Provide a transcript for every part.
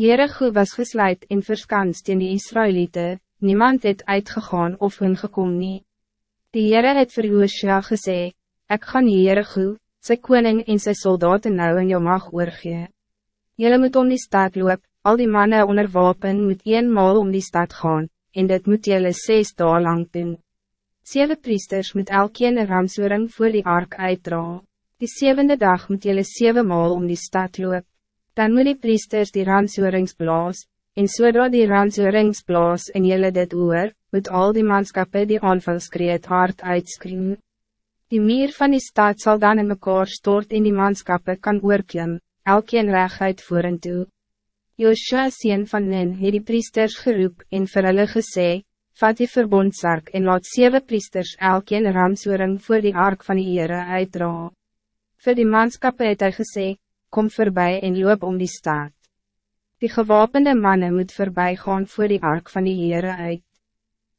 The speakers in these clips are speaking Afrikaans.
Jericho was gesluit en verskanst in die Israëlieten, niemand het uitgegaan of hun gekom nie. Die Heere het vir Joosja gesê, Ek gaan Jericho, sy koning en sy soldaten nou in jou mag oorgee. Jylle moet om die stad loop, al die mannen onder wapen moet eenmaal om die stad gaan, en dit moet jylle zes dagen lang doen. Zeven priesters moet elkeen een ramsoering voor die ark uitdra. Die zevende dag moet jylle zeven maal om die stad loop. Dan moet die priesters die ramsoerings blaas, en zodra die ramsoerings blaas en jylle dit oor, moet al die manskappe die aanvalskreet hard uitskrien. Die meer van die stad zal dan in mekaar stort en die manskappe kan oorklim, elkeen reguit vorentoe. Joshua sien van Nen het die priesters geroep en vir hulle gesê, vat die verbondsark en laat zeven priesters elkeen ramsoering voor die ark van die Heere uitdra. Voor die manskappe het hy gesê, kom voorbij en loop om die staat. Die gewapende mannen moet voorbij gaan voor die ark van die Heere uit.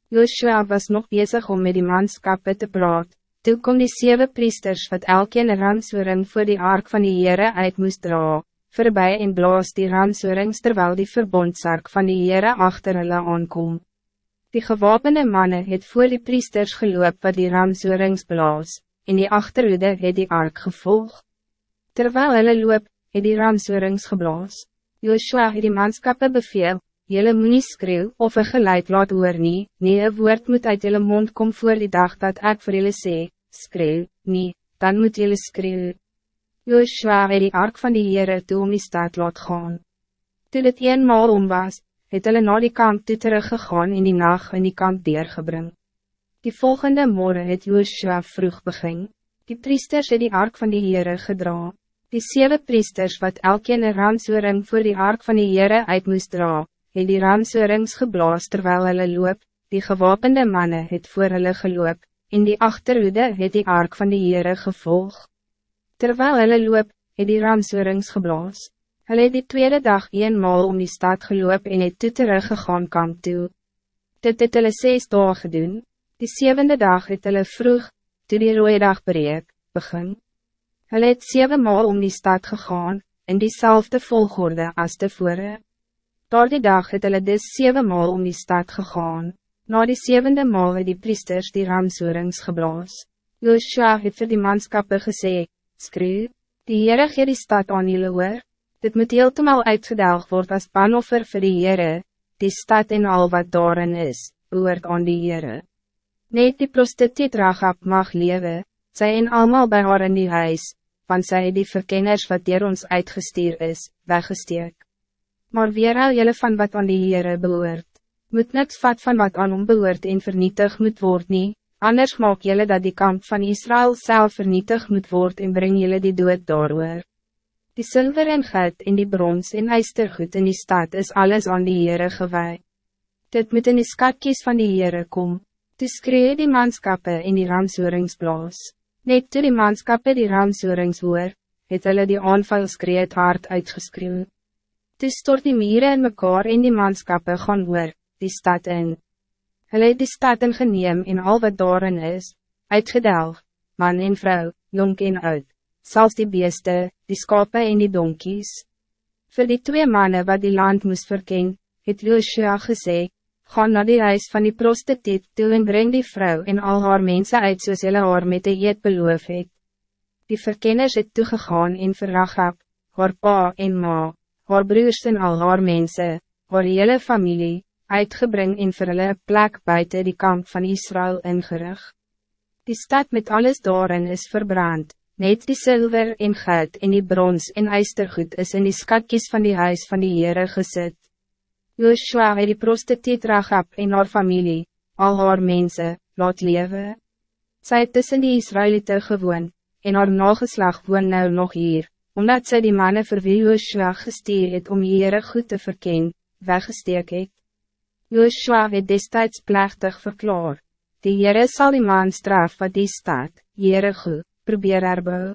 Joshua was nog bezig om met die manskappe te praat, toe kom die zeven priesters wat elkeen ramsoering voor die ark van die Heere uit moest dra, voorbij en blaas die ramsoerings terwijl die verbondsark van die Heere achter hulle aankom. Die gewapende mannen het voor die priesters geloop wat die ramsoerings blaas, en die achterhoede het die ark gevolg. Terwijl hulle loop, het die ramsoerings geblaas. Joshua het die manskappe beveel, Jelle moet nie skreeuw of een geluid laat hoor nie, nie een woord moet uit jelle mond kom voor die dag dat ik voor jullie sê, skreeuw, nie, dan moet jullie skreeuw. Joshua het die ark van die Heere toe om die stad laat gaan. Toe dit eenmaal om was, het hulle na die kamp toe teruggegaan en die nacht in die kamp deurgebring. Die volgende morgen het Joshua vroeg begin. Die priesters het die ark van die Heere gedra. Die zeven priesters wat elkeen een ramsoering voor die ark van die Heere uit moest dra, het die ramsoerings geblaas terwijl hulle loop, die gewapende mannen het voor hulle geloop, en die achterhoede het die ark van die Heere gevolgd. Terwijl hulle loop, het die ramsoerings geblaas. Hulle het die tweede dag eenmaal om die stad geloop en het toe teruggegaan kamp toe. Dit het hulle zes dagen gedoen. Die zevende dag het hulle vroeg, toe die rooie dag breek, begin. Hulle het zevenmaal om die stad gegaan, in diezelfde volgorde als tevore. Door die dag het hulle dus zevenmaal om die stad gegaan. Na die zevende maal het die priesters die ramsoerings geblaas. Joshua het vir die manskappe gesê, skreeu, die Heere gee die stad aan julle hoor, dit moet heeltemaal uitgedelg word als panoffer vir die Heere, die stad en al wat daarin is, behoort aan die Heere. Net die prostituut Ragab mag leven, sy en allemaal bij haar in die huis, want sy die verkenners wat dier ons uitgestuur is, weggesteek. Maar weer al julle van wat aan die Heere behoort, moet niks vat van wat aan hom behoort en vernietig moet word nie, Anders maak jullie dat die kamp van Israël zelf vernietigd moet worden en breng jullie die dood daarover. Die zilver en geld en die brons en ijstergoed in die stad is alles aan die Heere gewaai. Dit moet in die skatkies van die Heere kom. Toe skree die manskappe in die ramsoeringsblaas. Net toe die manskappe die ramsoerings hoor, het hulle die aanvalskree het hard uitgeskreeuw. Toe stort die mieren in mekaar en die manskappe gaan hoor, die stad in. Hulle het die stad ingeneem en al wat daarin is, uitgedelg, man en vrouw, jong en oud, zelfs die beeste, die skape en die donkies. Voor die twee mannen wat die land moest verken, het Joshua gesê, ga naar die huis van die prostituut toe en breng die vrouw en al haar mensen uit soos hulle haar met die eet beloof het. Die verkenners het toegegaan en verragap, haar pa en ma, haar broers en al haar mensen, haar hele familie, uitgebring en vir hulle plek buiten die kamp van Israël ingerig. Die stad met alles daarin is verbrand, net die zilver en geld en die brons en ijstergoed is in die skatkies van die huis van die Heere gezet. Joshua het die prostituut Ragab en haar familie, al haar mensen, laat leven. Zij het tussen die Israëlieten gewoon, en haar nageslag woon nou nog hier, omdat zij die mannen vir wie Joshua gestuur het om Heere goed te verkennen, weggesteek het. Joshua het destijds plechtig verklaar. Die Heere sal die man straf wat die staat, Heere goed, probeer erbou.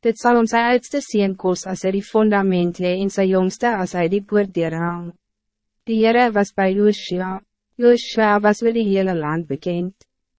Dit zal ons sy oudste sien kos as hy die fundament lee en sy jongste as hy die poortdeur hang. Die Heere was bij Joshua. Joshua was wel die hele land bekend.